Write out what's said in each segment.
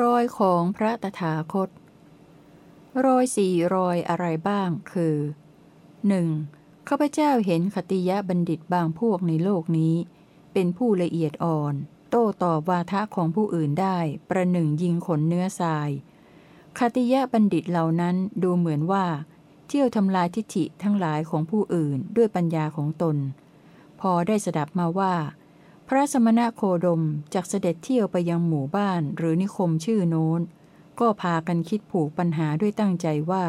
รอยของพระตถาคต รอยสี่รอยอะไรบ้างคือ 1. ข้าพเจ้าเห็นขติยะบัณฑิตบางพวกในโลกนี้ เป็นผู้ละเอียดอ่อน โต้ตอบวาทะของผู้อื่นได้ ประหนึ่งยิงขนเนื้อทรายคติยะบัณฑิตเหล่านั้นดูเหมือนว่า เที่ยวทำลายทิฐิทั้งหลายของผู้อื่นด้วยปัญญาของตน พอได้สดับมาว่า พระสมณะโคดมจากเสด็จเที่ยวไปยังหมู่บ้านหรือนิคมชื่อโน้น ก็พากันคิดผูกปัญหาด้วยตั้งใจว่า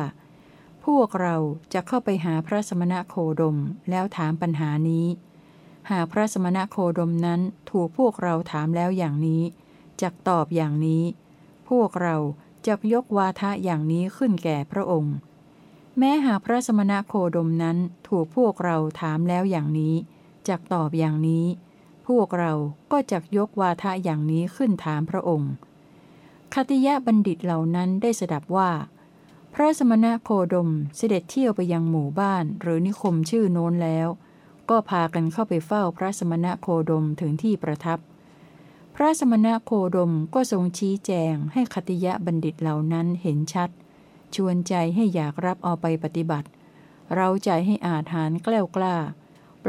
พวกเราจะเข้าไปหาพระสมณะโคดมแล้วถามปัญหานี้ หากพระสมณะโคดมนั้นถูกพวกเราถามแล้วอย่างนี้จักตอบอย่างนี้ พวกเราจะยกวาทะอย่างนี้ขึ้นแก่พระองค์ แม้หากพระสมณะโคดมนั้นถูกพวกเราถามแล้วอย่างนี้จักตอบอย่างนี้ พวกเราก็จะยกวาทะอย่างนี้ขึ้นถามพระองค์ คติยะบัณฑิตเหล่านั้นได้สดับว่า พระสมณะโคดมเสด็จเที่ยวไปยังหมู่บ้านหรือนิคมชื่อโน้นแล้ว ก็พากันเข้าไปเฝ้าพระสมณะโคดมถึงที่ประทับ พระสมณะโคดมก็ทรงชี้แจงให้คติยะบัณฑิตเหล่านั้นเห็นชัด ชวนใจให้อยากรับเอาไปปฏิบัติ เราใจให้อาถานแกล้วกล้า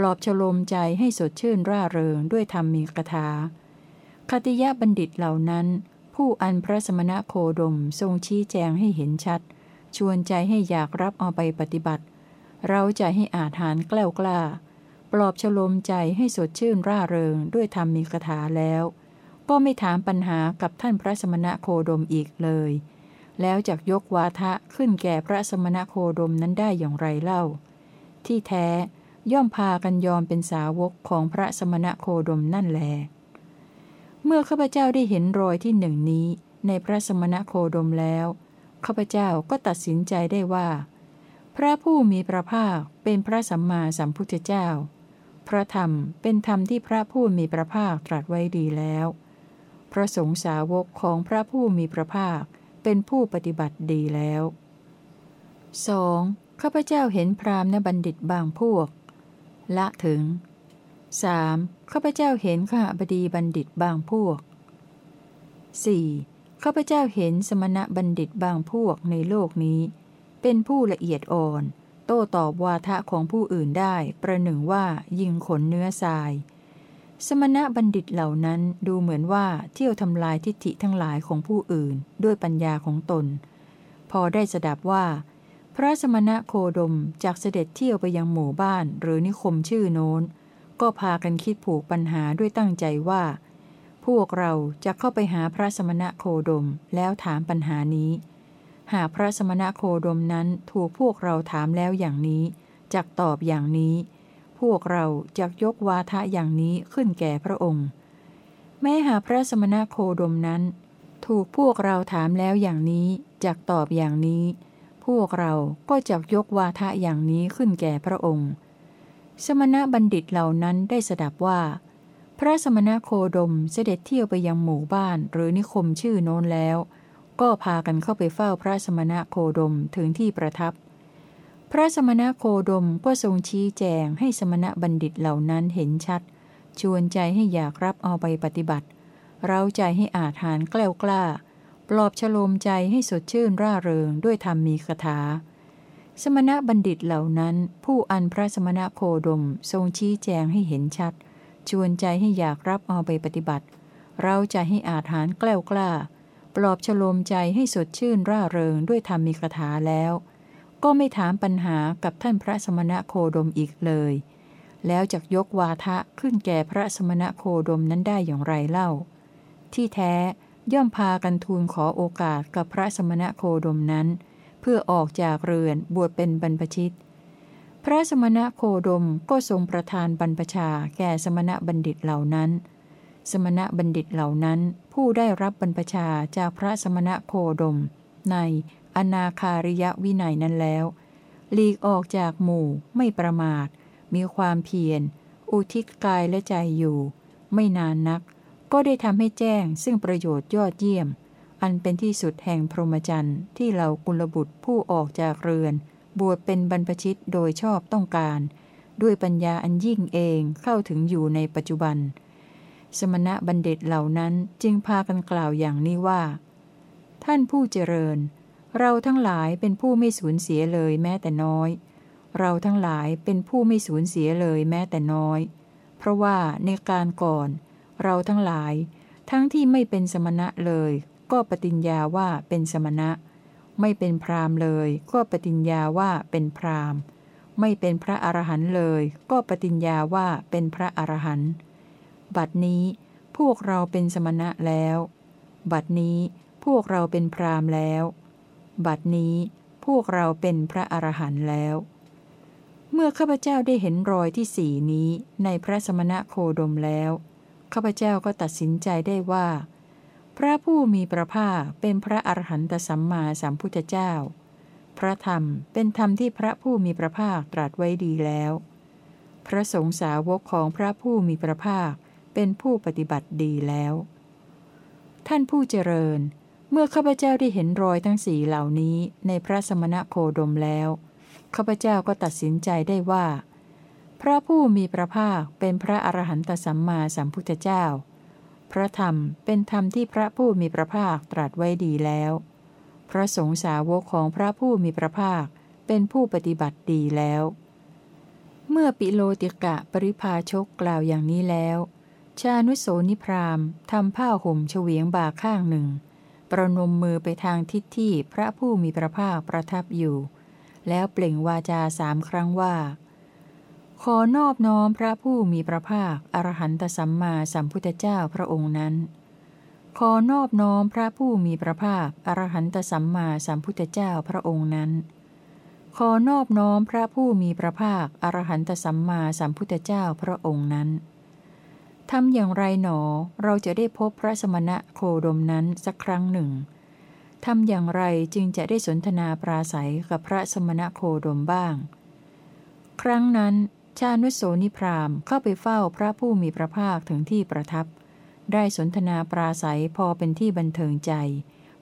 ปลอบฉลมใจให้สดชื่นร่าเริงด้วยธรรมมีกถาคติยะบัณฑิตเหล่านั้น ผู้อันพระสมณะโคดมทรงชี้แจงให้เห็นชัด ชวนใจให้อยากรับเอาไปปฏิบัติ เราใจให้อาถานแกล้วกล้า ปลอบฉลมใจให้สดชื่นร่าเริงด้วยธรรมมีกถาแล้ว ก็ไม่ถามปัญหากับท่านพระสมณะโคดมอีกเลย แล้วจักยกวาทะขึ้นแก่พระสมณะโคดมนั้นได้อย่างไรเล่า ที่แท้ ย่อมพากันยอมเป็นสาวกของพระสมณะโคดมนั่นแล เมื่อข้าพเจ้าได้เห็นรอยที่หนึ่งนี้ในพระสมณะโคดมแล้วข้าพเจ้าก็ตัดสินใจได้ว่า พระผู้มีพระภาคเป็นพระสัมมาสัมพุทธเจ้า พระธรรมเป็นธรรมที่พระผู้มีพระภาคตรัสไว้ดีแล้ว พระสงฆ์สาวกของพระผู้มีพระภาคเป็นผู้ปฏิบัติดีแล้ว 2. ข้าพเจ้าเห็นพรามณบัณฑิตบางพวก ละถึง 3. ข้าพเจ้าเห็นข้าบดีบัณฑิตบางพวก 4. ข้าพเจ้าเห็นสมณะบัณฑิตบางพวกในโลกนี้ เป็นผู้ละเอียดอ่อน โต้ตอบวาทะของผู้อื่นได้ ประหนึ่งว่ายิงขนเนื้อทราย สมณะบัณฑิตเหล่านั้นดูเหมือนว่าเที่ยวทำลายทิฏฐิทั้งหลายของผู้อื่นด้วยปัญญาของตน พอได้สดับว่า พระสมณะโคดมจากเสด็จเที่ยวไปยังหมู่บ้านหรือนิคมชื่อโน้น ก็พากันคิดผูกปัญหาด้วยตั้งใจว่า พวกเราจะเข้าไปหาพระสมณะโคดมแล้วถามปัญหานี้ หากพระสมณะโคดมนั้นถูกพวกเราถามแล้วอย่างนี้จักตอบอย่างนี้ พวกเราจะยกวาทะอย่างนี้ขึ้นแก่พระองค์ แม้หาพระสมณะโคดมนั้น ถูกพวกเราถามแล้วอย่างนี้จักตอบอย่างนี้ พวกเราก็จะยกวาทะอย่างนี้ขึ้นแก่พระองค์ สมณะบัณฑิตเหล่านั้นได้สดับว่า พระสมณะโคดมเสด็จเที่ยวไปยังหมู่บ้านหรือนิคมชื่อโน้นแล้ว ก็พากันเข้าไปเฝ้าพระสมณะโคดมถึงที่ประทับ พระสมณะโคดมก็ทรงชี้แจงให้สมณะบัณฑิตเหล่านั้นเห็นชัด ชวนใจให้อยากรับเอาไปปฏิบัติ เราใจให้อาถานแกล้วกล้า ปลอบฉโลมใจให้สดชื่นร่าเริงด้วยธรรมมีคาถา สมณะบัณฑิตเหล่านั้น ผู้อันพระสมณโคดมทรงชี้แจงให้เห็นชัด ชวนใจให้อยากรับเอาไปปฏิบัติ เราใจให้อาถานแกล้วกล้า ปลอบฉโลมใจให้สดชื่นร่าเริงด้วยธรรมมีคาถาแล้ว ก็ไม่ถามปัญหากับท่านพระสมณโคดมอีกเลย แล้วจักยกวาทะขึ้นแก่พระสมณโคดมนั้นได้อย่างไรเล่า ที่แท้ ย่อมพากันทูลขอโอกาสกับพระสมณะโคดมนั้น เพื่อออกจากเรือนบวชเป็นบรรพชิต พระสมณะโคดมก็ทรงประทานบรรพชาแก่สมณะบัณฑิตเหล่านั้น สมณะบัณฑิตเหล่านั้นผู้ได้รับบรรพชาจากพระสมณะโคดม ในอนาคาริยวินัยนั้นแล้วหลีกออกจากหมู่ไม่ประมาท มีความเพียร อุทิศกายและใจอยู่ ไม่นานนัก ก็ได้ทำให้แจ้งซึ่งประโยชน์ยอดเยี่ยม อันเป็นที่สุดแห่งพรหมจรรย์ที่เรากุลบุตรผู้ออกจากเรือน บวชเป็นบรรพชิตโดยชอบต้องการ ด้วยปัญญาอันยิ่งเองเข้าถึงอยู่ในปัจจุบัน สมณะบัณฑิตเหล่านั้นจึงพากันกล่าวอย่างนี้ว่า ท่านผู้เจริญ เราทั้งหลายเป็นผู้ไม่สูญเสียเลยแม้แต่น้อย เราทั้งหลายเป็นผู้ไม่สูญเสียเลยแม้แต่น้อย เพราะว่าในการก่อน เราทั้งหลาย ทั้งที่ไม่เป็นสมณะเลย ก็ปฏิญญาว่าเป็นสมณะ ไม่เป็นพรามเลย ก็ปฏิญญาว่าเป็นพรามไม่เป็นพระอรหันต์เลย ก็ปฏิญญาว่าเป็นพระอรหันต์บัดนี้พวกเราเป็นสมณะแล้ว บัดนี้พวกเราเป็นพรามแล้ว บัดนี้พวกเราเป็นพระอรหันต์แล้ว เมื่อข้าพเจ้าได้เห็นรอยที่สีนี้ในพระสมณะโคดมแล้ว ข้าพเจ้าก็ตัดสินใจได้ว่า พระผู้มีพระภาคเป็นพระอรหันตสัมมาสัมพุทธเจ้า พระธรรมเป็นธรรมที่พระผู้มีพระภาคตรัสไว้ดีแล้ว พระสงฆ์สาวกของพระผู้มีพระภาคเป็นผู้ปฏิบัติดีแล้ว ท่านผู้เจริญ เมื่อข้าพเจ้าได้เห็นรอยทั้งสี่เหล่านี้ในพระสมณะโคดมแล้วข้าพเจ้าก็ตัดสินใจได้ว่า พระผู้มีพระภาคเป็นพระอรหันตสัมมาสัมพุทธเจ้า พระธรรมเป็นธรรมที่พระผู้มีพระภาคตรัสไว้ดีแล้ว พระสงฆ์สาวกของพระผู้มีพระภาคเป็นผู้ปฏิบัติดีแล้ว เมื่อปิโลติกะปริภาชกกล่าวอย่างนี้แล้ว ชานุโสนิพรามทำผ้าห่มเฉวียงบ่าข้างหนึ่ง ประนมมือไปทางทิศที่พระผู้มีพระภาคประทับอยู่ แล้วเปล่งวาจาสามครั้งว่า ขอนอบน้อมพระผู้มีพระภาค อรหันตสัมมาสัมพุทธเจ้าพระองค์นั้น ขอนอบน้อมพระผู้มีพระภาค อรหันตสัมมาสัมพุทธเจ้าพระองค์นั้น ขอนอบน้อมพระผู้มีพระภาค อรหันตสัมมาสัมพุทธเจ้าพระองค์นั้นทำอย่างไรหนอเราจะได้พบพระสมณะโคดมนั้นสักครั้งหนึ่งทำอย่างไรจึงจะได้สนทนาปราศัยกับพระสมณะโคดมบ้าง ครั้งนั้น ชานุโสนิพรามเข้าไปเฝ้าพระผู้มีพระภาคถึงที่ประทับ ได้สนทนาปราศัยพอเป็นที่บันเทิงใจ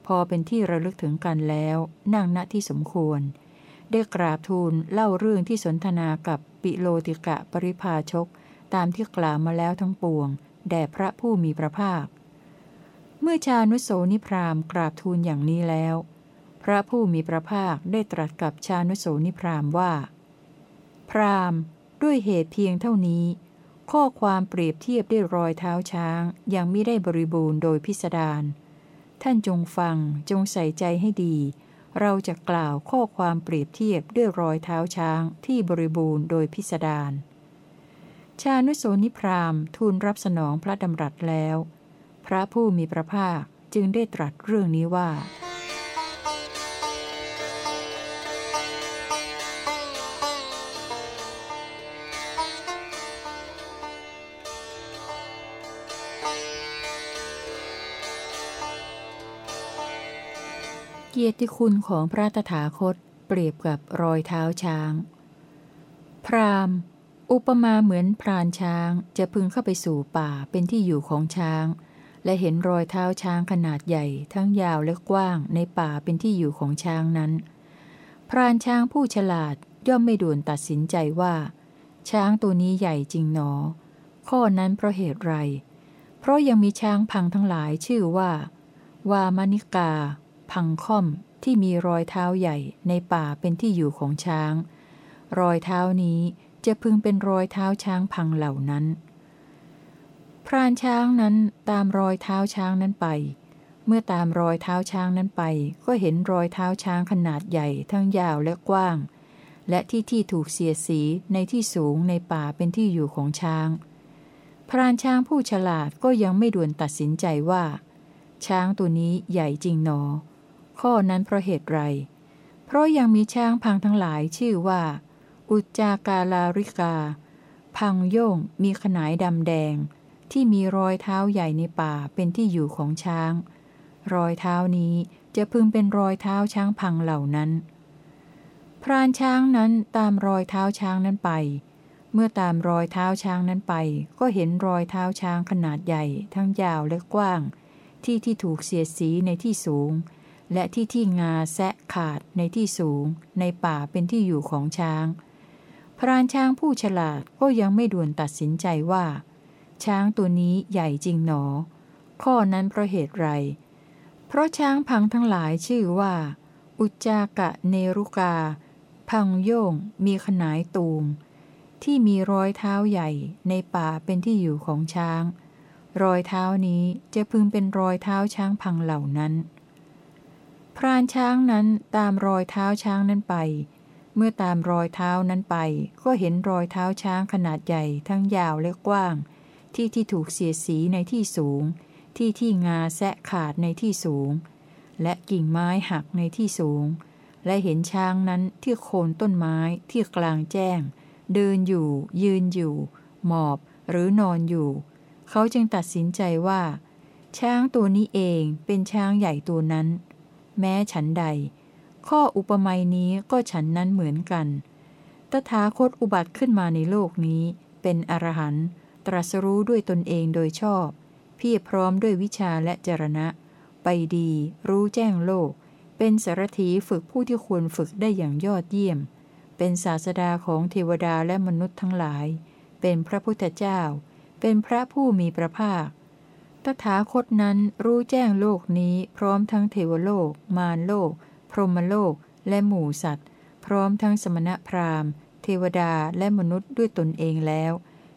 พอเป็นที่ระลึกถึงกันแล้ว นั่งณที่สมควร ได้กราบทูลเล่าเรื่องที่สนทนากับปิโลติกะปริภาชก ตามที่กล่าวมาแล้วทั้งปวง แด่พระผู้มีพระภาค เมื่อชานุโสนิพรามกราบทูลอย่างนี้แล้ว พระผู้มีพระภาคได้ตรัสกับชานุโสนิพรามว่า พราม ด้วยเหตุเพียงเท่านี้ ข้อความเปรียบเทียบด้วยรอยเท้าช้างยังไม่ได้บริบูรณ์โดยพิสดารท่านจงฟังจงใส่ใจให้ดี เราจะกล่าวข้อความเปรียบเทียบด้วยรอยเท้าช้างที่บริบูรณ์โดยพิสดารชานุโสนิพรามทูลรับสนองพระดำรัสแล้ว พระผู้มีพระภาคจึงได้ตรัสเรื่องนี้ว่า กียรติคุณของพระตถาคตเปรียบกับรอยเท้าช้าง พรามอุปมาเหมือนพรานช้างจะพึงเข้าไปสู่ป่าเป็นที่อยู่ของช้าง และเห็นรอยเท้าช้างขนาดใหญ่ ทั้งยาวและกว้างในป่าเป็นที่อยู่ของช้างนั้น พรานช้างผู้ฉลาดย่อมไม่ด่วนตัดสินใจว่า ช้างตัวนี้ใหญ่จริงหนอ ข้อนั้นเพราะเหตุไร เพราะยังมีช้างพังทั้งหลายชื่อว่า วามนิกา พังค่อมที่มีรอยเท้าใหญ่ในป่าเป็นที่อยู่ของช้าง รอยเท้านี้จะพึงเป็นรอยเท้าช้างพังเหล่านั้น พรานช้างนั้นตามรอยเท้าช้างนั้นไป เมื่อตามรอยเท้าช้างนั้นไป ก็เห็นรอยเท้าช้างขนาดใหญ่ทั้งยาวและกว้าง และที่ที่ถูกเสียสีในที่สูงในป่าเป็นที่อยู่ของช้าง พรานช้างผู้ฉลาดก็ยังไม่ด่วนตัดสินใจว่า ช้างตัวนี้ใหญ่จริงหนอ ข้อนั้นเพราะเหตุไร เพราะยังมีช้างพังทั้งหลายชื่อว่า อุจจากาลาริกา พังโย่งมีขนายดำแดง ที่มีรอยเท้าใหญ่ในป่าเป็นที่อยู่ของช้าง รอยเท้านี้จะพึงเป็นรอยเท้าช้างพังเหล่านั้น พรานช้างนั้นตามรอยเท้าช้างนั้นไป เมื่อตามรอยเท้าช้างนั้นไป ก็เห็นรอยเท้าช้างขนาดใหญ่ ทั้งยาวและกว้าง ที่ที่ถูกเสียดสีในที่สูง และที่ที่งาแซะขาดในที่สูง ในป่าเป็นที่อยู่ของช้าง พรานช้างผู้ฉลาดก็ยังไม่ด่วนตัดสินใจว่า ช้างตัวนี้ใหญ่จริงหนอ ข้อนั้นเพราะเหตุไร เพราะช้างพังทั้งหลายชื่อว่า อุจจากะเนรุกา พังโย่งมีขนายตูม ที่มีรอยเท้าใหญ่ในป่าเป็นที่อยู่ของช้าง รอยเท้านี้จะพึงเป็นรอยเท้าช้างพังเหล่านั้น พรานช้างนั้นตามรอยเท้าช้างนั้นไป เมื่อตามรอยเท้านั้นไป ก็เห็นรอยเท้าช้างขนาดใหญ่ทั้งยาวและกว้าง ที่ที่ถูกเสียสีในที่สูง ที่ที่งาแซะขาดในที่สูง และกิ่งไม้หักในที่สูง และเห็นช้างนั้นที่โคนต้นไม้ที่กลางแจ้ง เดินอยู่ ยืนอยู่ หมอบหรือนอนอยู่ เขาจึงตัดสินใจว่า ช้างตัวนี้เองเป็นช้างใหญ่ตัวนั้น แม้ฉันใด ข้ออุปมานี้ก็ฉันนั้นเหมือนกัน ตถาคตอุบัติขึ้นมาในโลกนี้ เป็นอรหันต์ตรัสรู้ด้วยตนเองโดยชอบ เพียรพร้อมด้วยวิชาและจรณะ ไปดี รู้แจ้งโลก เป็นสารถีฝึกผู้ที่ควรฝึกได้อย่างยอดเยี่ยม เป็นศาสดาของเทวดาและมนุษย์ทั้งหลาย เป็นพระพุทธเจ้า เป็นพระผู้มีพระภาค ตถาคตนั้นรู้แจ้งโลกนี้พร้อมทั้งเทวโลก มารโลก พรหมโลก และหมู่สัตว์ พร้อมทั้งสมณพราหมณ์ เทวดาและมนุษย์ด้วยตนเองแล้ว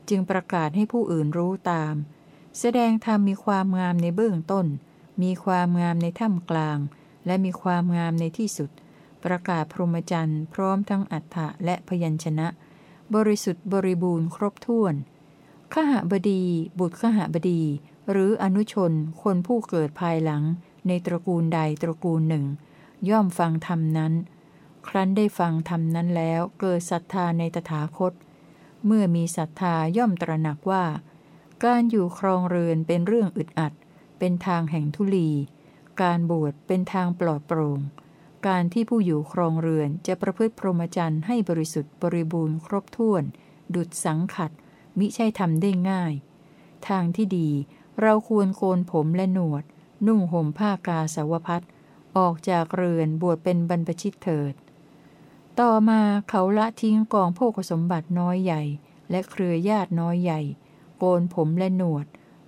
จึงประกาศให้ผู้อื่นรู้ตาม แสดงธรรมมีความงามในเบื้องต้น มีความงามในท่ามกลาง และมีความงามในที่สุด ประกาศพรหมจรรย์พร้อมทั้งอัฏฐะและพยัญชนะ บริสุทธิ์บริบูรณ์ครบถ้วนขหบดี บุตรขหบดี หรืออนุชนคนผู้เกิดภายหลัง ในตระกูลใดตระกูลหนึ่ง ย่อมฟังธรรมนั้น ครั้นได้ฟังธรรมนั้นแล้วเกิดศรัทธาในตถาคต เมื่อมีศรัทธาย่อมตระหนักว่า การอยู่ครองเรือนเป็นเรื่องอึดอัด เป็นทางแห่งทุลี การบวชเป็นทางปลอดโปร่ง การที่ผู้อยู่ครองเรือนจะประพฤติพรหมจรรย์ให้บริสุทธิ์บริบูรณ์ครบถ้วน ดุดสังขัดมิใช่ทำได้ง่าย ทางที่ดี เราควรโกนผมและหนวด นุ่งห่มผ้ากาสาวพัดออกจากเรือนบวชเป็นบรรพชิตเถิด ต่อมาเขาละทิ้งกองโภคสมบัติน้อยใหญ่ และเครือญาติน้อยใหญ่ โกนผมและหนวด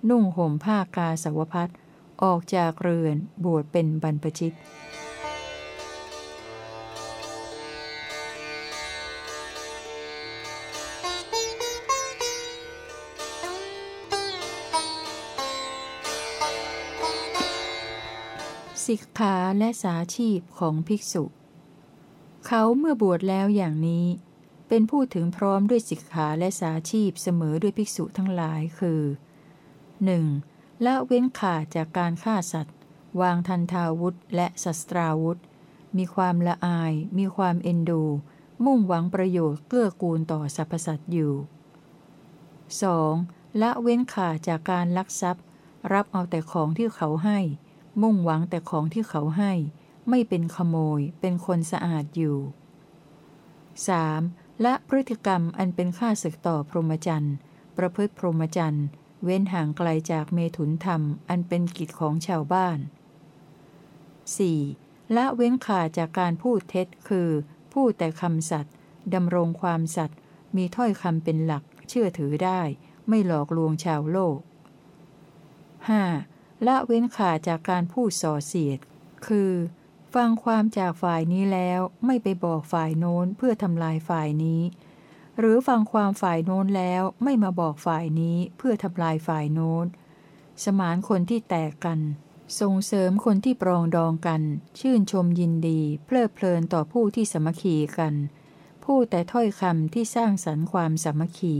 นุ่งห่มผ้ากาสาวพัดออกจากเรือนบวชเป็นบรรพชิต สิกขาและสาชีพของภิกษุ เขาเมื่อบวชแล้วอย่างนี้ เป็นผู้ถึงพร้อมด้วยสิกขาและสาชีพเสมอด้วยภิกษุทั้งหลายคือ 1. ละเว้นขาดจากการฆ่าสัตว์ วางทันทาวุธและศัตราวุธ มีความละอาย มีความเอ็นดู มุ่งหวังประโยชน์เกื้อกูลต่อสรรพสัตว์อยู่ 2. ละเว้นขาดจากการลักทรัพย์ รับเอาแต่ของที่เขาให้ มุ่งหวังแต่ของที่เขาให้ ไม่เป็นขโมย เป็นคนสะอาดอยู่ 3. ละพฤติกรรมอันเป็นค่าศึกต่อพรหมจรรย์ประพฤติพรหมจรรย์เว้นห่างไกลจากเมถุนธรรม อันเป็นกิจของชาวบ้าน 4. ละเว้นขาดจากการพูดเท็จคือ พูดแต่คำสัตย์ดำรงความสัตย์มีถ้อยคำเป็นหลัก เชื่อถือได้ ไม่หลอกลวงชาวโลก 5. ละเว้นขาดจากการพูดส่อเสียด คือ ฟังความจากฝ่ายนี้แล้วไม่ไปบอกฝ่ายโน้นเพื่อทำลายฝ่ายนี้ หรือฟังความฝ่ายโน้นแล้วไม่มาบอกฝ่ายนี้เพื่อทำลายฝ่ายโน้น สมานคนที่แตกกัน ส่งเสริมคนที่ปรองดองกัน ชื่นชมยินดี เพลิดเพลินต่อผู้ที่สมัคคีกัน พูดแต่ถ้อยคำที่สร้างสรรค์ความสมัคคี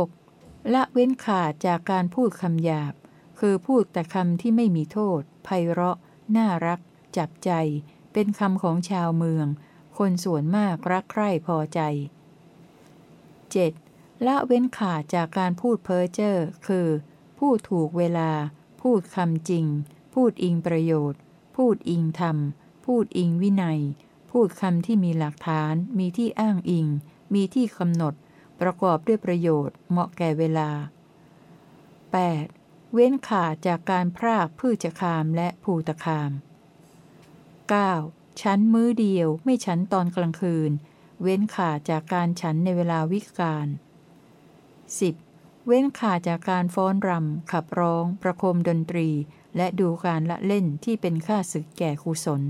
6. ละเว้นขาดจากการพูดคำหยาบ คือพูดแต่คำที่ไม่มีโทษ ไพเราะ น่ารัก จับใจ เป็นคำของชาวเมือง คนส่วนมากรักใคร่พอใจ 7. ละเว้นขาดจากการพูดเพ้อเจ้อ คือ พูดถูกเวลา พูดคำจริง พูดอิงประโยชน์ พูดอิงธรรม พูดอิงวินัย พูดคำที่มีหลักฐาน มีที่อ้างอิง มีที่กำหนด ประกอบด้วยประโยชน์ เหมาะแก่เวลา 8. เว้นขาดจากการพรากพืชคามและภูตคาม 9. ชั้นมื้อเดียวไม่ชันตอนกลางคืน เว้นขาดจากการฉันในเวลาวิกาล 10. เว้นขาดจากการฟ้อนรำ ขับร้อง ประโคมดนตรี และดูการละเล่นที่เป็นค่าศึกแก่กุศล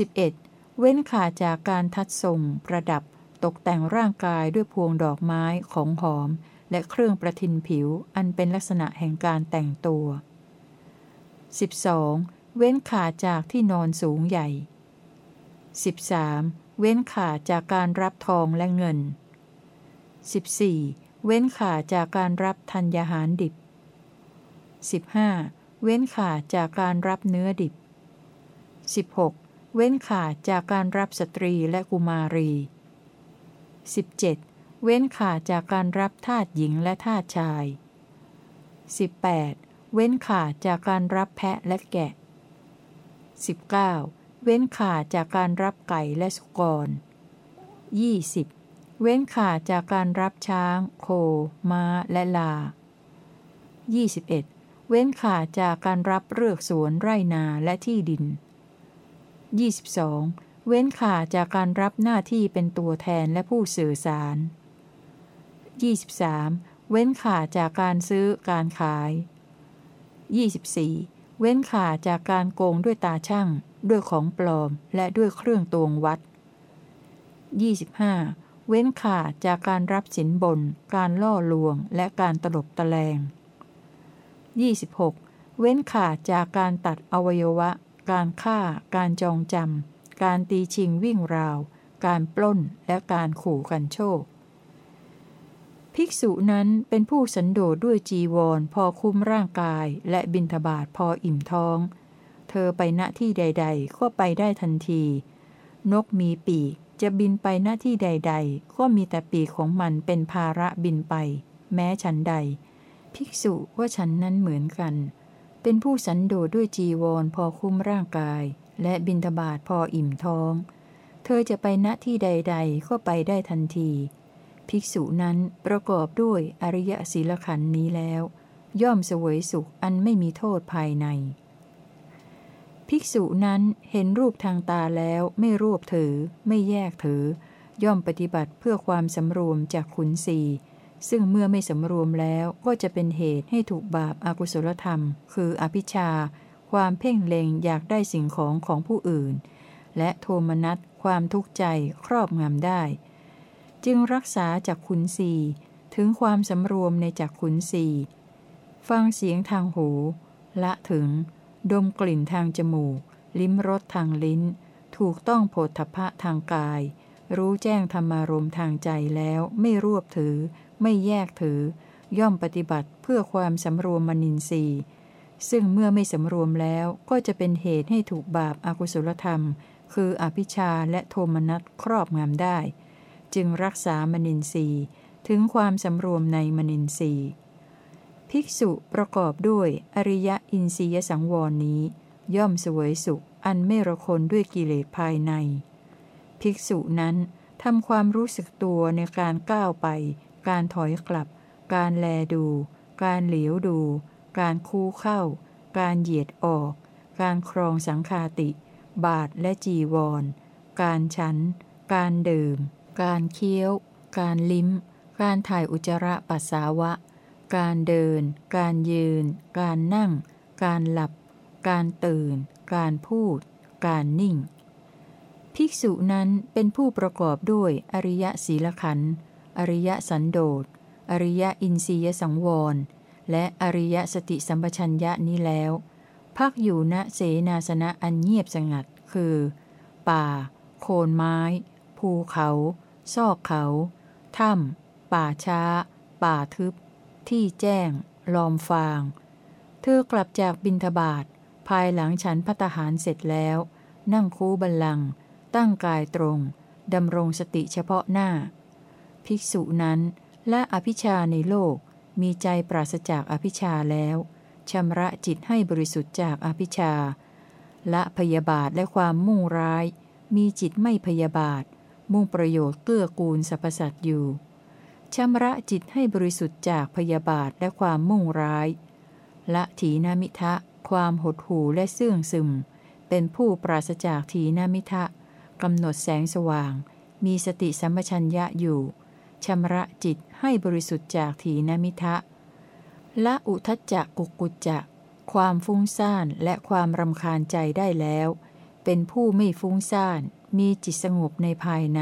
11. เว้นขาดจากการทัดทรง ประดับ ตกแต่งร่างกายด้วยพวงดอกไม้ของหอม และเครื่องประทินผิวอันเป็นลักษณะแห่งการแต่งตัว 12. เว้นขาดจากที่นอนสูงใหญ่ 13. เว้นขาดจากการรับทองและเงิน 14. เว้นขาดจากการรับธัญญาหารดิบ 15. เว้นขาดจากการรับเนื้อดิบ 16. เว้นขาดจากการรับสตรีและกุมารี 17. เว้นขาดจากการรับทาสหญิงและทาสชาย 18. เว้นขาดจากการรับแพะและแกะ 19. เว้นขาดจากการรับไก่และสุกร 20. เว้นขาดจากการรับช้าง โค ม้า และลา 21. เว้นขาดจากการรับเลือกสวนไร่นาและที่ดิน 22. เว้นขาดจากการรับหน้าที่เป็นตัวแทนและผู้สื่อสาร 23. เว้นขาดจากการซื้อการขาย 24. เว้นขาดจากการโกงด้วยตาช่าง ด้วยของปลอม และด้วยเครื่องตวงวัด 25. เว้นขาดจากการรับสินบน การล่อลวง และการตลบตะแลง 26. เว้นขาดจากการตัดอวัยวะ การฆ่า การจองจำ การตีชิงวิ่งราว การปล้น และการขู่กันโชค ภิกษุนั้นเป็นผู้สันโดษด้วยจีวร พอคุ้มร่างกายและบินทบาทพออิ่มท้อง เธอไปณที่ใด ๆ ก็ไปได้ทันที นกมีปีกจะบินไปณที่ใด ๆ ก็มีแต่ปีกของมันเป็นภาระบินไป แม้ฉันใด ภิกษุว่าฉันนั้นเหมือนกัน เป็นผู้สันโดษด้วยจีวร พอคุ้มร่างกาย และบินทบาทพออิ่มท้อง เธอจะไปณที่ใด ๆ ก็ไปได้ทันที ภิกษุนั้นประกอบด้วยอริยศีลขันธ์นี้แล้ว ย่อมเสวยสุขอันไม่มีโทษภายใน ภิกษุนั้นเห็นรูปทางตาแล้วไม่รวบถือ ไม่แยกถือ ย่อมปฏิบัติเพื่อความสำรวมจากขุนศีซึ่งเมื่อไม่สำรวมแล้วก็จะเป็นเหตุให้ถูกบาปอากุศลธรรม คืออภิชา ความเพ่งเล็งอยากได้สิ่งของของผู้อื่น และโทมนัสความทุกข์ใจครอบงำได้ จึงรักษาจากขุนสีถึงความสำรวมในจากขุนสีฟังเสียงทางหู ละถึง ดมกลิ่นทางจมูก ลิ้มรสทางลิ้น ถูกต้องโผฏฐพะทางกาย รู้แจ้งธรรมารมทางใจแล้วไม่รวบถือ ไม่แยกถือ ย่อมปฏิบัติเพื่อความสำรวมมนินทรีย์ซึ่งเมื่อไม่สำรวมแล้วก็จะเป็นเหตุให้ถูกบาปอากุศลธรรม คืออภิชาและโทมนัสครอบงำได้ จึงรักษามนินทรีย์ถึงความสำรวมในมนินทรีย์ ภิกษุประกอบด้วยอริยอินทรียสังวรนี้ ย่อมสวยสุข อันไม่ระคนด้วยกิเลสภายใน ภิกษุนั้นทำความรู้สึกตัวในการก้าวไป การถอยกลับ การแลดู การเหลียวดู การคู่เข้า การเหยียดออก การครองสังคาติ บาทและจีวร การฉันการเดื่ม การเคี้ยว การลิ้ม การถ่ายอุจจาระปัสสาวะ การเดิน การยืน การนั่ง การหลับ การตื่น การพูด การนิ่ง ภิกษุนั้นเป็นผู้ประกอบด้วยอริยศีลขันธ์อริยสันโดษ อริยอินทรียสังวร และอริยสติสัมปชัญญะนี้แล้ว พักอยู่ณเสนาสนะอันเงียบสงัด คือ ป่า โคนไม้ ภูเขา ซอกเขา ถ้ำป่าช้า ป่าทึบ ที่แจ้ง ลอมฟาง เธอกลับจากบินทบาทภายหลังฉันพัตหารเสร็จแล้ว นั่งคูบัลลัง ตั้งกายตรง ดำรงสติเฉพาะหน้า ภิกษุนั้นและอภิชาในโลกมีใจปราศจากอภิชาแล้วชำระจิตให้บริสุทธิ์จากอภิชา ละพยาบาทและความมุ่งร้าย มีจิตไม่พยาบาท มุ่งประโยชน์เกื้อกูลสรรพสัตว์อยู่ชำระจิตให้บริสุทธิ์จากพยาบาทและความมุ่งร้าย ละถีนามิทะ ความหดหู่และเสื่องซึม เป็นผู้ปราศจากถีนามิทะกำหนดแสงสว่าง มีสติสัมปชัญญะอยู่ชำระจิตให้บริสุทธิ์จากถีนมิทะ ละอุทจจะกุกุจจะ ความฟุ้งซ่านและความรำคาญใจได้แล้ว เป็นผู้ไม่ฟุ้งซ่าน มีจิตสงบในภายใน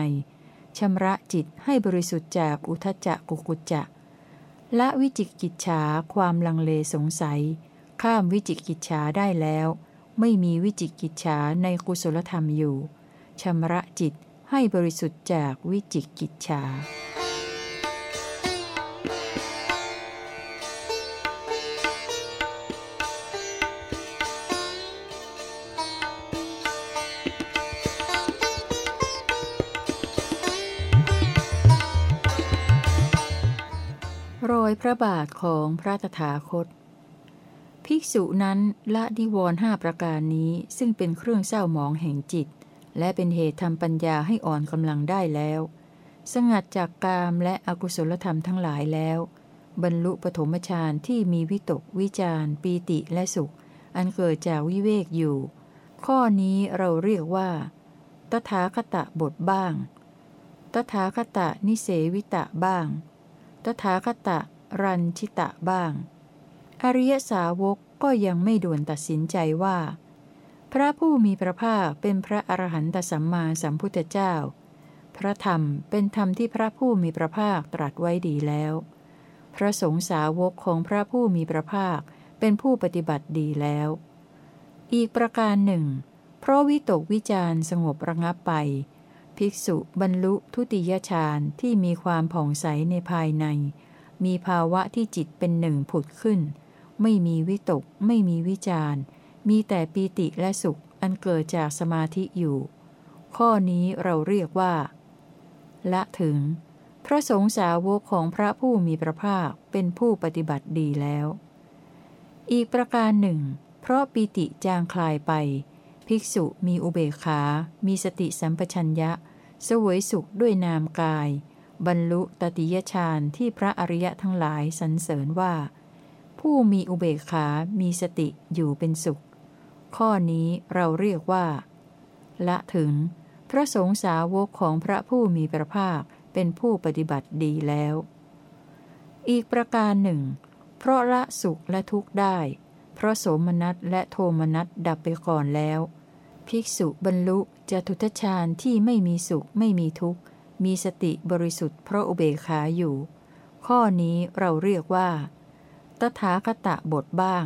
ชำระจิตให้บริสุทธิ์จากอุทจจะกุกุจจะละวิจิกิจฉาความลังเลสงสัย ข้ามวิจิกิจฉาได้แล้ว ไม่มีวิจิกิจฉาในกุศลธรรมอยู่ชำระจิตให้บริสุทธิ์จากวิจิกิจฉา รอยพระบาทของพระตถาคต ภิกษุนั้นละนิวรห้าประการนี้ซึ่งเป็นเครื่องเศร้าหมองแห่งจิต และเป็นเหตุทำปัญญาให้อ่อนกำลังได้แล้ว สงัดจากกามและอกุศลธรรมทั้งหลายแล้ว บรรลุปฐมฌานที่มีวิตกวิจารปีติและสุข อันเกิดจากวิเวกอยู่ ข้อนี้เราเรียกว่า ตถาคตะบทบ้าง ตถาคตะนิเสวิตะบ้าง ตถาคตะ รันชิตะบ้าง อริยสาวกก็ยังไม่ด่วนตัดสินใจว่า พระผู้มีพระภาคเป็นพระอรหันตสัมมาสัมพุทธเจ้า พระธรรมเป็นธรรมที่พระผู้มีพระภาคตรัสไว้ดีแล้ว พระสงฆ์สาวกของพระผู้มีพระภาคเป็นผู้ปฏิบัติดีแล้ว อีกประการหนึ่ง เพราะวิตกวิจารสงบระงับไป ภิกษุบรรลุทุติยฌานที่มีความผ่องใสในภายใน มีภาวะที่จิตเป็นหนึ่งผุดขึ้น ไม่มีวิตก ไม่มีวิจารมีแต่ปีติและสุขอันเกิดจากสมาธิอยู่ ข้อนี้เราเรียกว่า ละถึง พระสงฆ์สาวกของพระผู้มีพระภาคเป็นผู้ปฏิบัติดีแล้ว อีกประการหนึ่ง เพราะปีติจางคลายไป ภิกษุมีอุเบกขา มีสติสัมปชัญญะ สวยสุขด้วยนามกาย บรรลุตติยฌานที่พระอริยะทั้งหลายสรรเสริญว่า ผู้มีอุเบกขา มีสติอยู่เป็นสุข ข้อนี้เราเรียกว่า ละถึง พระสงฆ์สาวกของพระผู้มีพระภาคเป็นผู้ปฏิบัติดีแล้ว อีกประการหนึ่ง เพราะละสุขและทุกข์ได้ เพราะโสมนัสและโทมนัสดับไปก่อนแล้ว ภิกษุบรรลุจะทุตฌานที่ไม่มีสุขไม่มีทุกข์ มีสติบริสุทธิ์เพราะอุเบกขาอยู่ ข้อนี้เราเรียกว่า ตถาคตะบทบ้าง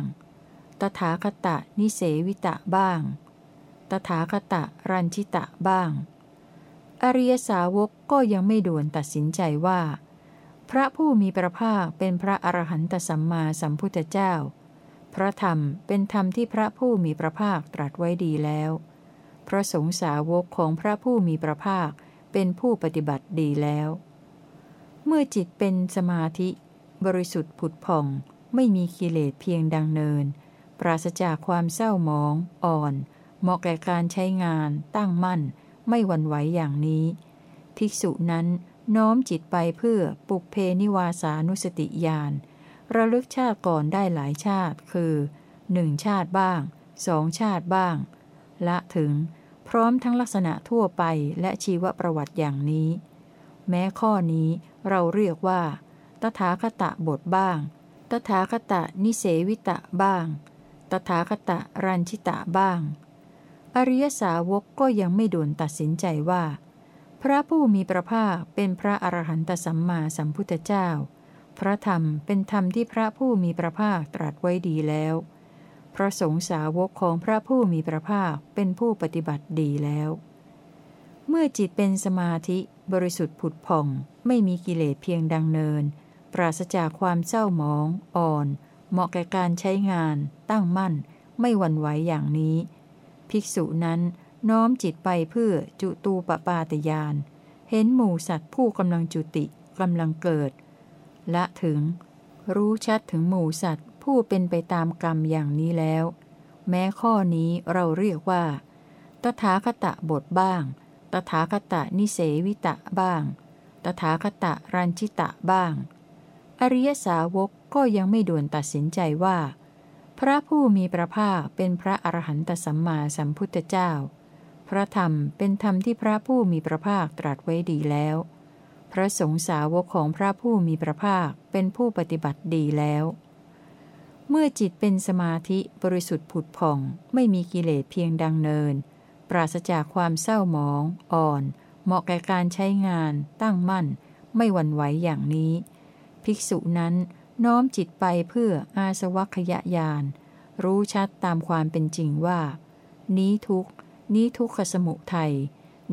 ตถาคตะนิเสวิตะบ้าง ตถาคตะรันชิตะบ้าง อริยสาวกก็ยังไม่ด่วนตัดสินใจว่า พระผู้มีพระภาคเป็นพระอรหันตสัมมาสัมพุทธเจ้า พระธรรมเป็นธรรมที่พระผู้มีพระภาคตรัสไว้ดีแล้ว พระสงฆ์สาวกของพระผู้มีพระภาคเป็นผู้ปฏิบัติดีแล้ว เมื่อจิตเป็นสมาธิ บริสุทธิ์ผุดผ่อง ไม่มีกิเลสเพียงดังเนิน ปราศจากความเศร้าหมอง อ่อน เหมาะแก่การใช้งาน ตั้งมั่น ไม่หวั่นไหวอย่างนี้ ภิกษุนั้นน้อมจิตไปเพื่อปุกเพนิวาสานุสติญาณ ระลึกชาติก่อนได้หลายชาติ คือหนึ่งชาติบ้างสองชาติบ้าง ละถึง พร้อมทั้งลักษณะทั่วไปและชีวประวัติอย่างนี้ แม้ข้อนี้เราเรียกว่า ตถาคตะบทบ้าง ตถาคตะนิเสวิตะบ้าง ตถาคตะรันชิตะบ้าง อริยสาวกก็ยังไม่ด่วนตัดสินใจว่า พระผู้มีพระภาคเป็นพระอรหันตสัมมาสัมพุทธเจ้า พระธรรมเป็นธรรมที่พระผู้มีพระภาคตรัสไว้ดีแล้ว พระสงฆ์สาวกของพระผู้มีพระภาคเป็นผู้ปฏิบัติดีแล้ว เมื่อจิตเป็นสมาธิบริสุทธิ์ผุดผ่อง ไม่มีกิเลสเพียงดังเนิน ปราศจากความเศร้าหมอง อ่อน เหมาะแก่การใช้งาน ตั้งมั่น ไม่หวั่นไหวอย่างนี้ ภิกษุนั้นน้อมจิตไปเพื่อจุตูปปาตยาน เห็นหมู่สัตว์ผู้กำลังจุติกำลังเกิด ละถึง รู้ชัดถึงหมู่สัตว์ ผู้เป็นไปตามกรรมอย่างนี้แล้ว แม้ข้อนี้เราเรียกว่า ตถาคตะบทบ้าง ตถาคตะนิเสวิตะบ้าง ตถาคตะรันชิตะบ้าง อริยสาวกก็ยังไม่ด่วนตัดสินใจว่า พระผู้มีพระภาคเป็นพระอรหันตสัมมาสัมพุทธเจ้า พระธรรมเป็นธรรมที่พระผู้มีพระภาคตรัสไว้ดีแล้ว พระสงฆ์สาวกของพระผู้มีพระภาคเป็นผู้ปฏิบัติดีแล้ว เมื่อจิตเป็นสมาธิบริสุทธิ์ผุดผ่อง ไม่มีกิเลสเพียงดังเนิน ปราศจากความเศร้าหมอง อ่อน เหมาะแก่การใช้งาน ตั้งมั่น ไม่หวั่นไหวอย่างนี้ ภิกษุนั้นน้อมจิตไปเพื่ออาสวัคยายาน รู้ชัดตามความเป็นจริงว่า นี้ทุกนี้ทุกขสมุทัย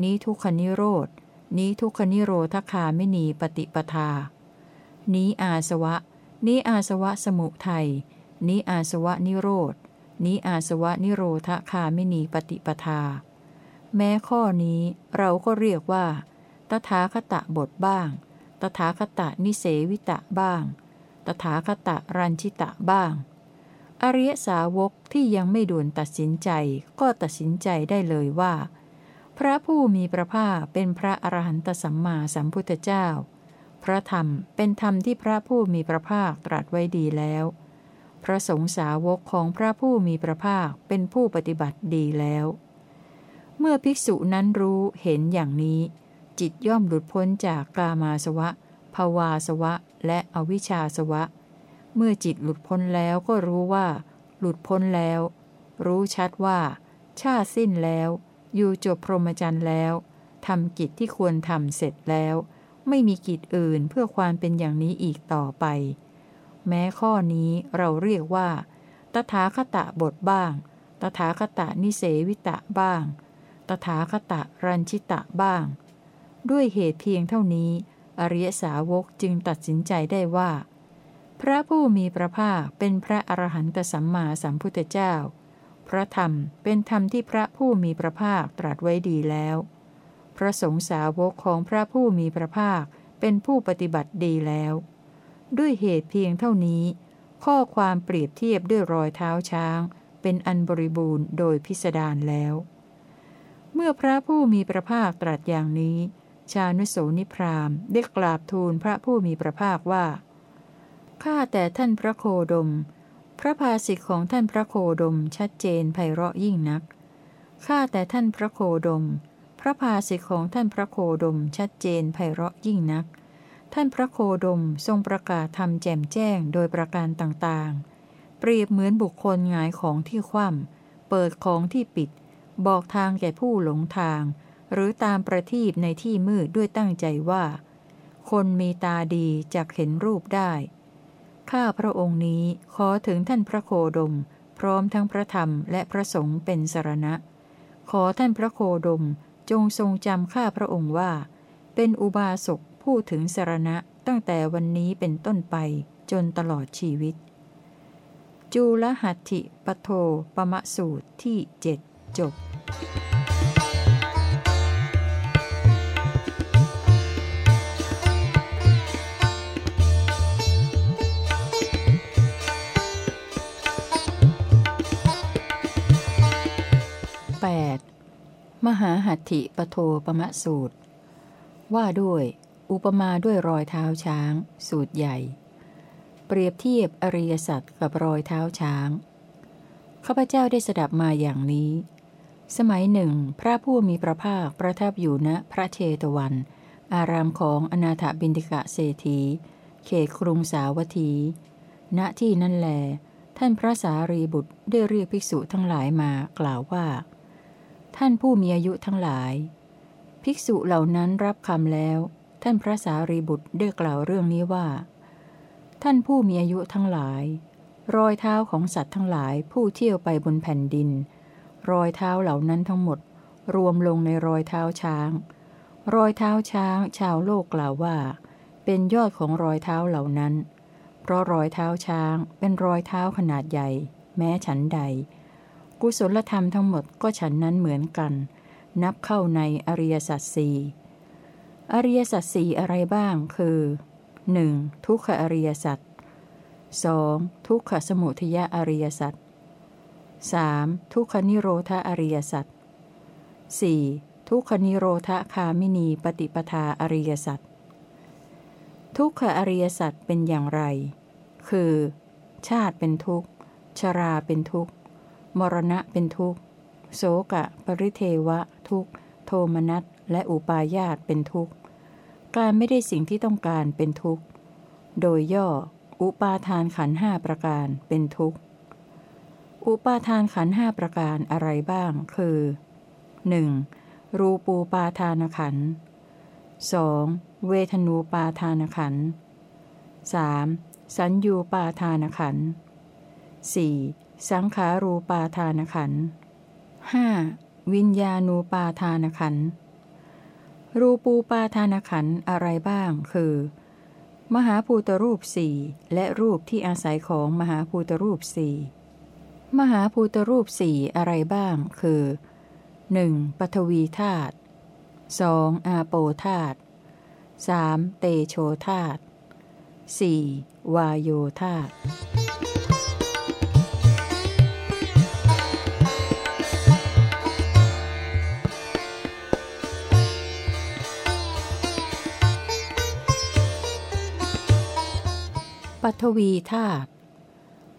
นี้ทุกขนิโรธ นี้ทุกขนิโรธคาไม่นีปฏิปทา นี้อาสวะ นี้อาสวะสมุทัย นี้อาสวะนิโรธ นี้อาสวะนิโรธคาไม่นีปฏิปทา แม้ข้อนี้เราก็เรียกว่า ตถาคตะบทบ้าง ตถาคตะนิเสวิตะบ้าง ตถาคตะรันชิตะบ้าง อริยสาวกที่ยังไม่ด่วนตัดสินใจก็ตัดสินใจได้เลยว่า พระผู้มีพระภาคเป็นพระอรหันตสัมมาสัมพุทธเจ้า พระธรรมเป็นธรรมที่พระผู้มีพระภาคตรัสไว้ดีแล้ว พระสงฆ์สาวกของพระผู้มีพระภาคเป็นผู้ปฏิบัติดีแล้ว เมื่อภิกษุนั้นรู้เห็นอย่างนี้ จิตย่อมหลุดพ้นจากกามาสวะ ภาวาสวะ และอวิชชาสวะ เมื่อจิตหลุดพ้นแล้วก็รู้ว่า หลุดพ้นแล้ว รู้ชัดว่า ชาสิ้นแล้ว อยู่จบพรหมจรรย์แล้วทำกิจที่ควรทำเสร็จแล้ว ไม่มีกิจอื่นเพื่อความเป็นอย่างนี้อีกต่อไป แม้ข้อนี้เราเรียกว่า ตถาคตะบทบ้าง ตถาคตะนิเสวิตะบ้าง ตถาคตะรันชิตะบ้าง ด้วยเหตุเพียงเท่านี้ อริยสาวกจึงตัดสินใจได้ว่า พระผู้มีพระภาคเป็นพระอรหันตสัมมาสัมพุทธเจ้า พระธรรมเป็นธรรมที่พระผู้มีพระภาคตรัสไว้ดีแล้ว พระสงฆ์สาวกของพระผู้มีพระภาคเป็นผู้ปฏิบัติดีแล้ว ด้วยเหตุเพียงเท่านี้ ข้อความเปรียบเทียบด้วยรอยเท้าช้าง เป็นอันบริบูรณ์โดยพิสดารแล้ว เมื่อพระผู้มีพระภาคตรัสอย่างนี้ ชานุโสนิพรามได้กราบทูลพระผู้มีพระภาคว่าข้าแต่ท่านพระโคดม พระภาสิทธิของท่านพระโคดมชัดเจนไพเราะยิ่งนัก ข้าแต่ท่านพระโคดม พระภาสิทธิของท่านพระโคดมชัดเจนไพเราะยิ่งนัก ท่านพระโคดมทรงประกาศธรรมแจ่มแจ้งโดยประการต่างๆ เปรียบเหมือนบุคคลหงายของที่คว่ำเปิดของที่ปิด บอกทางแก่ผู้หลงทาง หรือตามประทีปในที่มืดด้วยตั้งใจว่า คนมีตาดีจะเห็นรูปได้ ข้าพระองค์นี้ขอถึงท่านพระโคดม พร้อมทั้งพระธรรมและพระสงฆ์เป็นสรณะ ขอท่านพระโคดมจงทรงจำข้าพระองค์ว่า เป็นอุบาสกผู้ถึงสรณะตั้งแต่วันนี้เป็นต้นไปจนตลอดชีวิต จูลหัตถิปโทปมะสูตรที่เจ็ดจบ 8. มหาหัตถิปโทปมะสูตร ว่าด้วย อุปมาด้วยรอยเท้าช้าง สูตรใหญ่ เปรียบเทียบอริยสัจกับรอยเท้าช้างข้าพเจ้าได้สดับมาอย่างนี้ สมัยหนึ่ง พระผู้มีพระภาคประทับอยู่ณพระเชตวัน อารามของอนาถบินติกะเศรษฐี เขตกรุงสาวัตถี ณที่นั่นแล ท่านพระสารีบุตรได้เรียกภิกษุทั้งหลายมากล่าวว่า ท่านผู้มีอายุทั้งหลาย ภิกษุเหล่านั้นรับคำแล้ว ท่านพระสารีบุตรได้กล่าวเรื่องนี้ว่า ท่านผู้มีอายุทั้งหลาย รอยเท้าของสัตว์ทั้งหลายผู้เที่ยวไปบนแผ่นดิน รอยเท้าเหล่านั้นทั้งหมด รวมลงในรอยเท้าช้าง รอยเท้าช้าง ชาวโลกกล่าวว่า เป็นยอดของรอยเท้าเหล่านั้น เพราะรอยเท้าช้างเป็นรอยเท้าขนาดใหญ่ แม้ฉันใด กุศลธรรมทั้งหมดก็ฉันนั้นเหมือนกัน นับเข้าในอริยสัจสี่อริยสัจสี่อะไรบ้างคือ 1. ทุกขอริยสัจ 2. ทุกขสมุทยอริยสัจ 3. ทุกขนิโรธอริยสัจ 4. ทุกขนิโรธคามินีปฏิปทาอริยสัจทุกขอริยสัจเป็นอย่างไร คือ ชาติเป็นทุกข์ ชราเป็นทุกข์ มรณะเป็นทุกข์ โสกะ ปริเทวะ ทุกข์ โทมนัสและอุปาญาตเป็นทุกข์ การไม่ได้สิ่งที่ต้องการเป็นทุกข์ โดยย่อ อุปาทานขันห้าประการเป็นทุกข์ อุปาทานขันห้าประการอะไรบ้าง คือ 1. รูปูปาทานขัน 2. เวทนูปาทานขัน 3. สัญญูปาทานขัน 4. สังขารูปาทานขัน 5. วิญญาณูปาทานขันรูปูปาทานขันอะไรบ้าง คือ มหาภูตรูปสี่และรูปที่อาศัยของมหาภูตรูปสี่มหาภูตรูปสี่อะไรบ้าง คือ 1. ปฐวีธาตุ 2. อาโปธาตุ 3. เตโชธาตุ 4. วายโยธาตุ ปฐวีธาตุ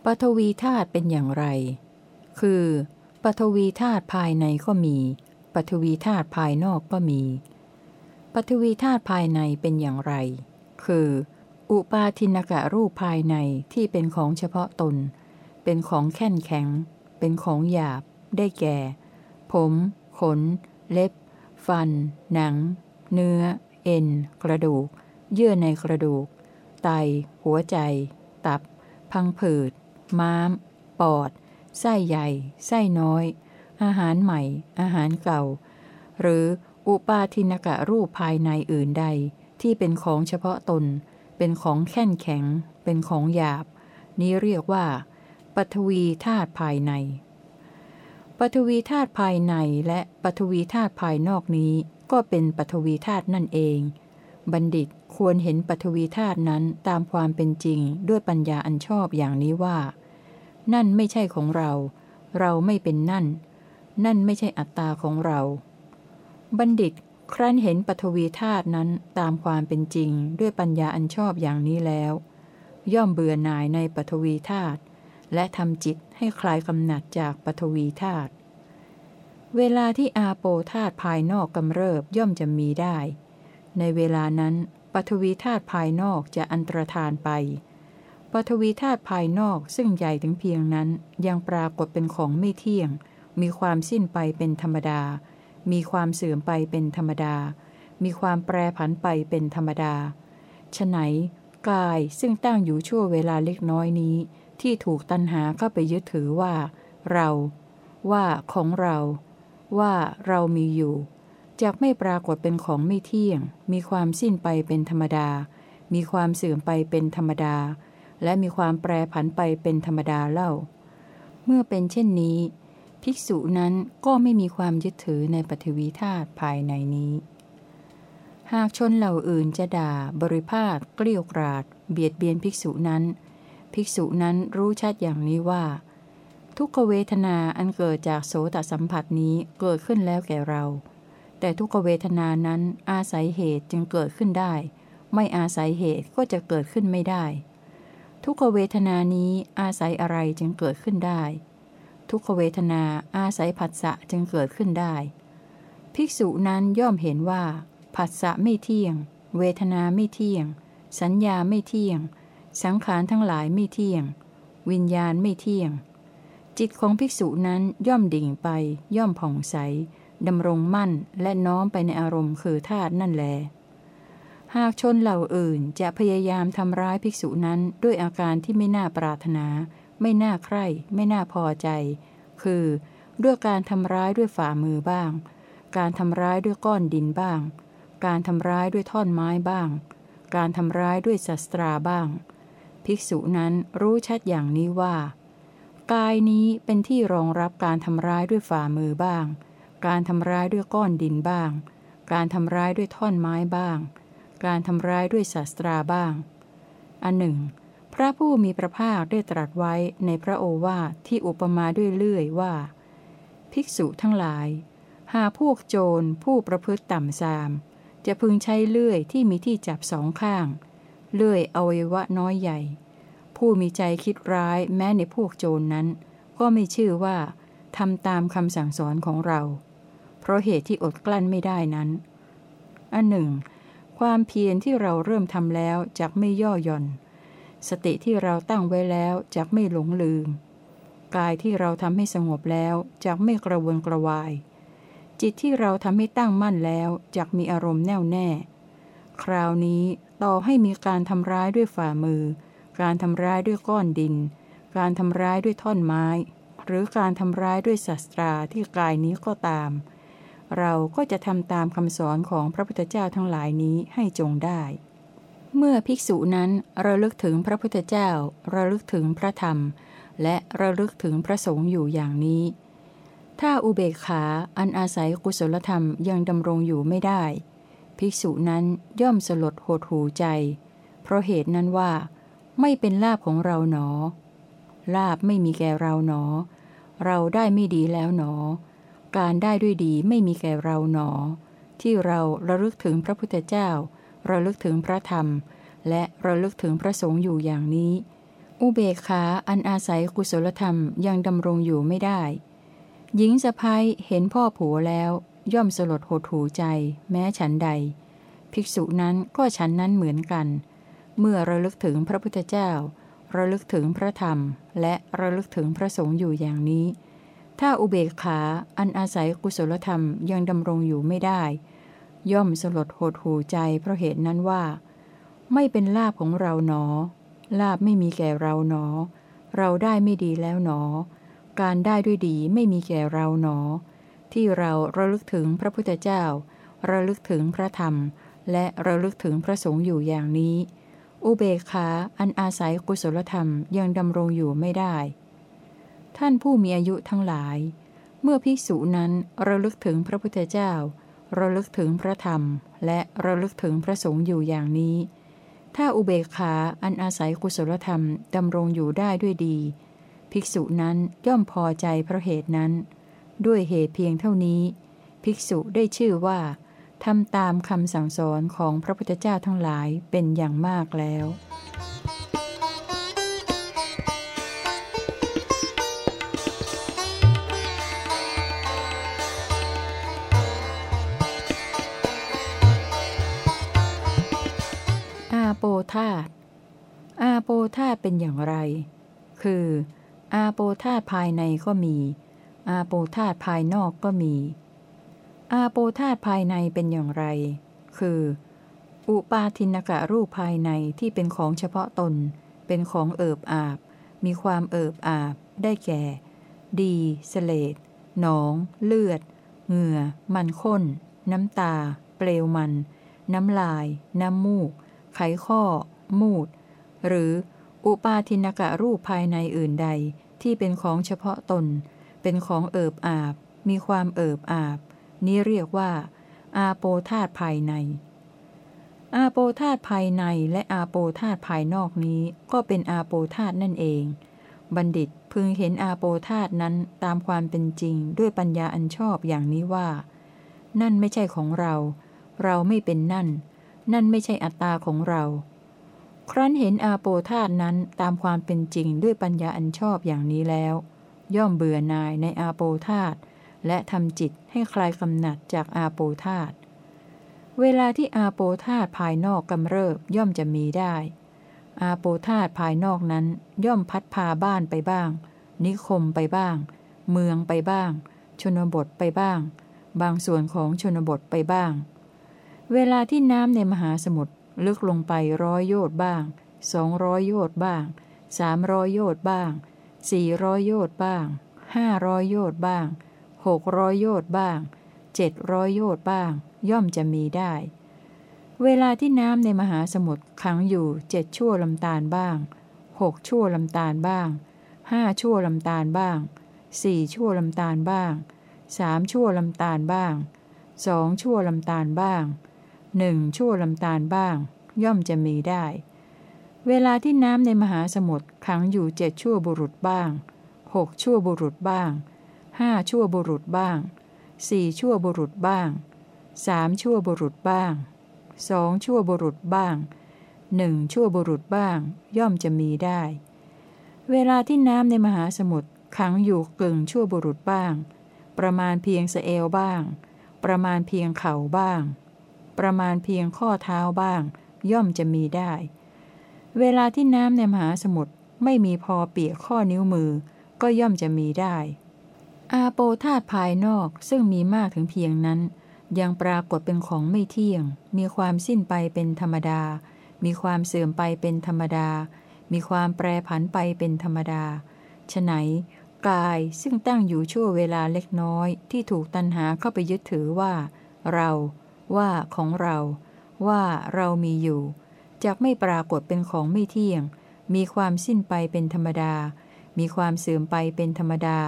ปฐวีธาตุเป็นอย่างไร คือปฐวีธาตุภายในก็มีปฐวีธาตุภายนอกก็มีปฐวีธาตุภายในเป็นอย่างไร คือ อุปาทินกะรูปภายในที่เป็นของเฉพาะตน เป็นของแข็งแข็ง เป็นของหยาบ ได้แก่ ผม ขน เล็บ ฟัน หนัง เนื้อ เอ็น กระดูก เยื่อในกระดูก ไต หัวใจ ตับ พังผืด ม้าม ปอด ไส้ใหญ่ ไส้น้อย อาหารใหม่ อาหารเก่า หรืออุปาทินกะรูปภายในอื่นใด ที่เป็นของเฉพาะตน เป็นของแข็งแข็ง เป็นของหยาบ นี้เรียกว่าปฐวีธาตุภายในปฐวีธาตุภายในและปฐวีธาตุภายนอกนี้ก็เป็นปฐวีธาตุนั่นเอง บัณฑิต ควรเห็นปฐวีธาตุนั้นตามความเป็นจริงด้วยปัญญาอันชอบอย่างนี้ว่า นั่นไม่ใช่ของเรา เราไม่เป็นนั่น นั่นไม่ใช่อัตตาของเรา บัณฑิตครั้นเห็นปฐวีธาตุนั้นตามความเป็นจริงด้วยปัญญาอันชอบอย่างนี้แล้ว ย่อมเบื่อหน่ายในปฐวีธาตุและทำจิตให้คลายกำหนัดจากปฐวีธาตุเวลาที่อาโปธาตุภายนอกกำเริบย่อมจะมีได้ ในเวลานั้น ปฐวีธาตุภายนอกจะอันตรธานไปปฐวีธาตุภายนอกซึ่งใหญ่ถึงเพียงนั้น ยังปรากฏเป็นของไม่เที่ยง มีความสิ้นไปเป็นธรรมดา มีความเสื่อมไปเป็นธรรมดา มีความแปรผันไปเป็นธรรมดาฉไหนกายซึ่งตั้งอยู่ชั่วเวลาเล็กน้อยนี้ ที่ถูกตัณหาเข้าไปยึดถือว่า เรา ว่าของเรา ว่าเรามีอยู่ จากไม่ปรากฏเป็นของไม่เที่ยง มีความสิ้นไปเป็นธรรมดา มีความเสื่อมไปเป็นธรรมดา และมีความแปรผันไปเป็นธรรมดาเล่า เมื่อเป็นเช่นนี้ ภิกษุนั้นก็ไม่มีความยึดถือในปฐวีธาตุภายในนี้ หากชนเหล่าอื่นจะด่า บริภาคเกลี้ยกราด เบียดเบียนภิกษุนั้น ภิกษุนั้นรู้ชัดอย่างนี้ว่า ทุกขเวทนาอันเกิดจากโสตสัมผัสนี้เกิดขึ้นแล้วแก่เรา แต่ทุกเวทนานั้นอาศัยเหตุจึงเกิดขึ้นได้ ไม่อาศัยเหตุก็จะเกิดขึ้นไม่ได้ ทุกเวทนานี้อาศัยอะไรจึงเกิดขึ้นได้ ทุกเวทนาอาศัยผัสสะจึงเกิดขึ้นได้ ภิกษุนั้นย่อมเห็นว่าผัสสะไม่เที่ยง เวทนาไม่เที่ยง สัญญาไม่เที่ยง สังขารทั้งหลายไม่เที่ยง วิญญาณไม่เที่ยง จิตของภิกษุนั้นย่อมดิ่งไป ย่อมผ่องใส ดำรงมั่นและน้อมไปในอารมณ์คือธาตุนั่นแล หากชนเหล่าอื่นจะพยายามทำร้ายภิกษุนั้นด้วยอาการที่ไม่น่าปรารถนา ไม่น่าใคร่ ไม่น่าพอใจ คือด้วยการทำร้ายด้วยฝ่ามือบ้าง การทำร้ายด้วยก้อนดินบ้าง การทำร้ายด้วยท่อนไม้บ้าง การทำร้ายด้วยศัตราบ้าง ภิกษุนั้นรู้ชัดอย่างนี้ว่า กายนี้เป็นที่รองรับการทำร้ายด้วยฝ่ามือบ้าง การทำร้ายด้วยก้อนดินบ้าง การทำร้ายด้วยท่อนไม้บ้าง การทำร้ายด้วยศาสตราบ้าง อันหนึ่ง พระผู้มีพระภาคได้ตรัสไว้ในพระโอวาทที่อุปมาด้วยเลื่อยว่า ภิกษุทั้งหลาย หาพวกโจรผู้ประพฤติต่ำซาม จะพึงใช้เลื่อยที่มีที่จับสองข้าง เลื่อยอวัยวะน้อยใหญ่ ผู้มีใจคิดร้ายแม้ในพวกโจรนนั้น ก็ไม่ชื่อว่าทำตามคำสั่งสอนของเรา ราะเหตุที่อดกลั้นไม่ได้นั้น อันหนึ่ง ความเพียรที่เราเริ่มทำแล้วจากไม่ย่อหย่อน สติที่เราตั้งไว้แล้วจะไม่หลงลืม กายที่เราทำให้สงบแล้วจะไม่กระวนกระวาย จิตที่เราทำให้ตั้งมั่นแล้วจะมีอารมณ์แน่วแน่ คราวนี้ต่อให้มีการทำร้ายด้วยฝ่ามือ การทำร้ายด้วยก้อนดิน การทำร้ายด้วยท่อนไม้ หรือการทำร้ายด้วยศัตราที่กายนี้ก็ตาม เราก็จะทำตามคำสอนของพระพุทธเจ้าทั้งหลายนี้ให้จงได้ เมื่อภิกษุนั้นระลึกถึงพระพุทธเจ้า ระลึกถึงพระธรรม และระลึกถึงพระสงฆ์อยู่อย่างนี้ ถ้าอุเบกขาอันอาศัยกุศลธรรมยังดำรงอยู่ไม่ได้ ภิกษุนั้นย่อมสลดหดหูใจ เพราะเหตุนั้นว่า ไม่เป็นลาบของเราหนอ ลาบไม่มีแก่เราหนอ เราได้ไม่ดีแล้วหนอ การได้ด้วยดีไม่มีแก่เราหนอ ที่เราระลึกถึงพระพุทธเจ้า ระลึกถึงพระธรรม และระลึกถึงพระสงฆ์อยู่อย่างนี้ อุเบกขาอันอาศัยกุศลธรรมยังดำรงอยู่ไม่ได้ หญิงสะพ้ยเห็นพ่อผัวแล้วย่อมสลดหดหูใจ แม้ฉันใด ภิกษุนั้นก็ฉันนั้นเหมือนกัน เมื่อระลึกถึงพระพุทธเจ้า ระลึกถึงพระธรรม และระลึกถึงพระสงฆ์อยู่อย่างนี้ ถ้าอุเบกขาอันอาศัยกุศลธรรมยังดำรงอยู่ไม่ได้ ย่อมสลดหดหูใจเพราะเหตุนั้นว่า ไม่เป็นลาบของเราหนอ ลาบไม่มีแก่เราหนอ เราได้ไม่ดีแล้วหนอ การได้ด้วยดีไม่มีแก่เราหนอ ที่เราระลึกถึงพระพุทธเจ้า ระลึกถึงพระธรรม และระลึกถึงพระสงฆ์อยู่อย่างนี้ อุเบกขาอันอาศัยกุศลธรรมยังดำรงอยู่ไม่ได้ ท่านผู้มีอายุทั้งหลาย เมื่อภิกษุนั้นระลึกถึงพระพุทธเจ้า ระลึกถึงพระธรรม และระลึกถึงพระสงฆ์อยู่อย่างนี้ ถ้าอุเบกขาอันอาศัยกุศลธรรมดำรงอยู่ได้ด้วยดี ภิกษุนั้นย่อมพอใจเพราะเหตุนั้น ด้วยเหตุเพียงเท่านี้ ภิกษุได้ชื่อว่าทำตามคำสั่งสอนของพระพุทธเจ้าทั้งหลายเป็นอย่างมากแล้ว โปธาตอาโปธาตเป็นอย่างไร คือ อาโปธาตภายในก็มี อาโปธาตภายนอกก็มี อาโปธาตภายในเป็นอย่างไร คือ อุปาทินกะรูปภายในที่เป็นของเฉพาะตน เป็นของเอิบอาบ มีความเอิบอาบ ได้แก่ ดีสเลดหนอง เลือด เหงื่อ มันข้น น้ำตา เปลวมัน น้ำลาย น้ำมูก ไขข้อ มูด หรืออุปาทินกะรูปภายในอื่นใดที่เป็นของเฉพาะตน เป็นของเอิบอาบ มีความเอิบอาบ นี้เรียกว่า อาโปธาตภายใน อาโปธาตภายในและอาโปธาตภายนอกนี้ก็เป็นอาโปธาตนั่นเอง บัณฑิตพึงเห็นอาโปธาตนั้นตามความเป็นจริงด้วยปัญญาอันชอบอย่างนี้ว่า นั่นไม่ใช่ของเรา เราไม่เป็นนั่น นั่นไม่ใช่อัตตาของเรา ครั้นเห็นอาโปธาตนั้นตามความเป็นจริงด้วยปัญญาอันชอบอย่างนี้แล้ว ย่อมเบื่อนายในอาโปธาตและทำจิตให้คลายกำหนัดจากอาโปธาตเวลาที่อาโปธาตภายนอกกำเริบย่อมจะมีได้ อาโปธาตภายนอกนั้นย่อมพัดพาบ้านไปบ้าง นิคมไปบ้าง เมืองไปบ้าง ชนบทไปบ้าง บางส่วนของชนบทไปบ้าง เวลาที่น้ำในมหาสมุทรลึกลงไปร้อยโยชน์บ้างสองร้อยโยชน์บ้างสามร้อยโยชน์บ้างสี่ร้อยโยชน์บ้างห้าร้อยโยชน์บ้างหกร้อยโยชน์บ้างเจ็ดร้อยโยชน์บ้าง ย่อมจะมีได้ เวลาที่น้ำในมหาสมุทรขังอยู่เจ็ดชั่วลำตาลบ้างหกชั่วลำตาลบ้างห้าชั่วลำตาลบ้างสี่ชั่วลำตาลบ้างสามชั่วลำตาลบ้างสองชั่วลำตาลบ้าง หนึ่งชั่วลำตาลบ้าง ย่อมจะมีได้ เวลาที่น้ำในมหาสมุทรขังอยู่เจ็ดชั่วบุรุษบ้างหกชั่วบุรุษบ้างห้าชั่วบุรุษบ้างสี่ชั่วบุรุษบ้างสามชั่วบุรุษบ้างสองชั่วบุรุษบ้างหนึ่งชั่วบุรุษบ้าง ย่อมจะมีได้ เวลาที่น้ำในมหาสมุทรขังอยู่กึ่งชั่วบุรุษบ้าง ประมาณเพียงสเอวบ้าง ประมาณเพียงเข่าบ้าง ประมาณเพียงข้อเท้าบ้าง ย่อมจะมีได้ เวลาที่น้ำในมหาสมุทรไม่มีพอเปียกข้อนิ้วมือ ก็ย่อมจะมีได้ อาโปธาตภายนอกซึ่งมีมากถึงเพียงนั้น ยังปรากฏเป็นของไม่เที่ยง มีความสิ้นไปเป็นธรรมดา มีความเสื่อมไปเป็นธรรมดา มีความแปรผันไปเป็นธรรมดาฉะไหนกายซึ่งตั้งอยู่ชั่วเวลาเล็กน้อยที่ถูกตันหาเข้าไปยึดถือว่า เรา ว่าของเรา ว่าเรามีอยู่จากไม่ปรากฏเป็นของไม่เที่ยง มีความสิ้นไปเป็นธรรมดา มีความเสื่อมไปเป็นธรรมดา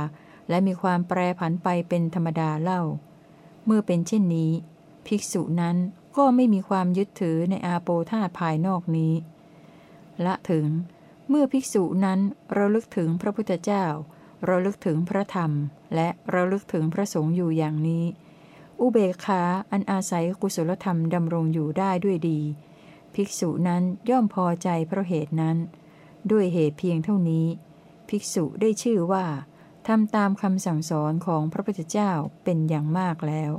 และมีความแปรผันไปเป็นธรรมดาเล่า เมื่อเป็นเช่นนี้ ภิกษุนั้นก็ไม่มีความยึดถือในอาโปธาภายนอกนี้ ละถึง เมื่อภิกษุนั้นเราลึกถึงพระพุทธเจ้า เราลึกถึงพระธรรม และเราลึกถึงพระสงฆ์อยู่อย่างนี้ อุเบกขาอันอาศัยกุศลธรรมดำรงอยู่ได้ด้วยดี ภิกษุนั้นย่อมพอใจเพราะเหตุนั้น ด้วยเหตุเพียงเท่านี้ ภิกษุได้ชื่อว่าทำตามคำสั่งสอนของพระพุทธเจ้าเป็นอย่างมากแล้ว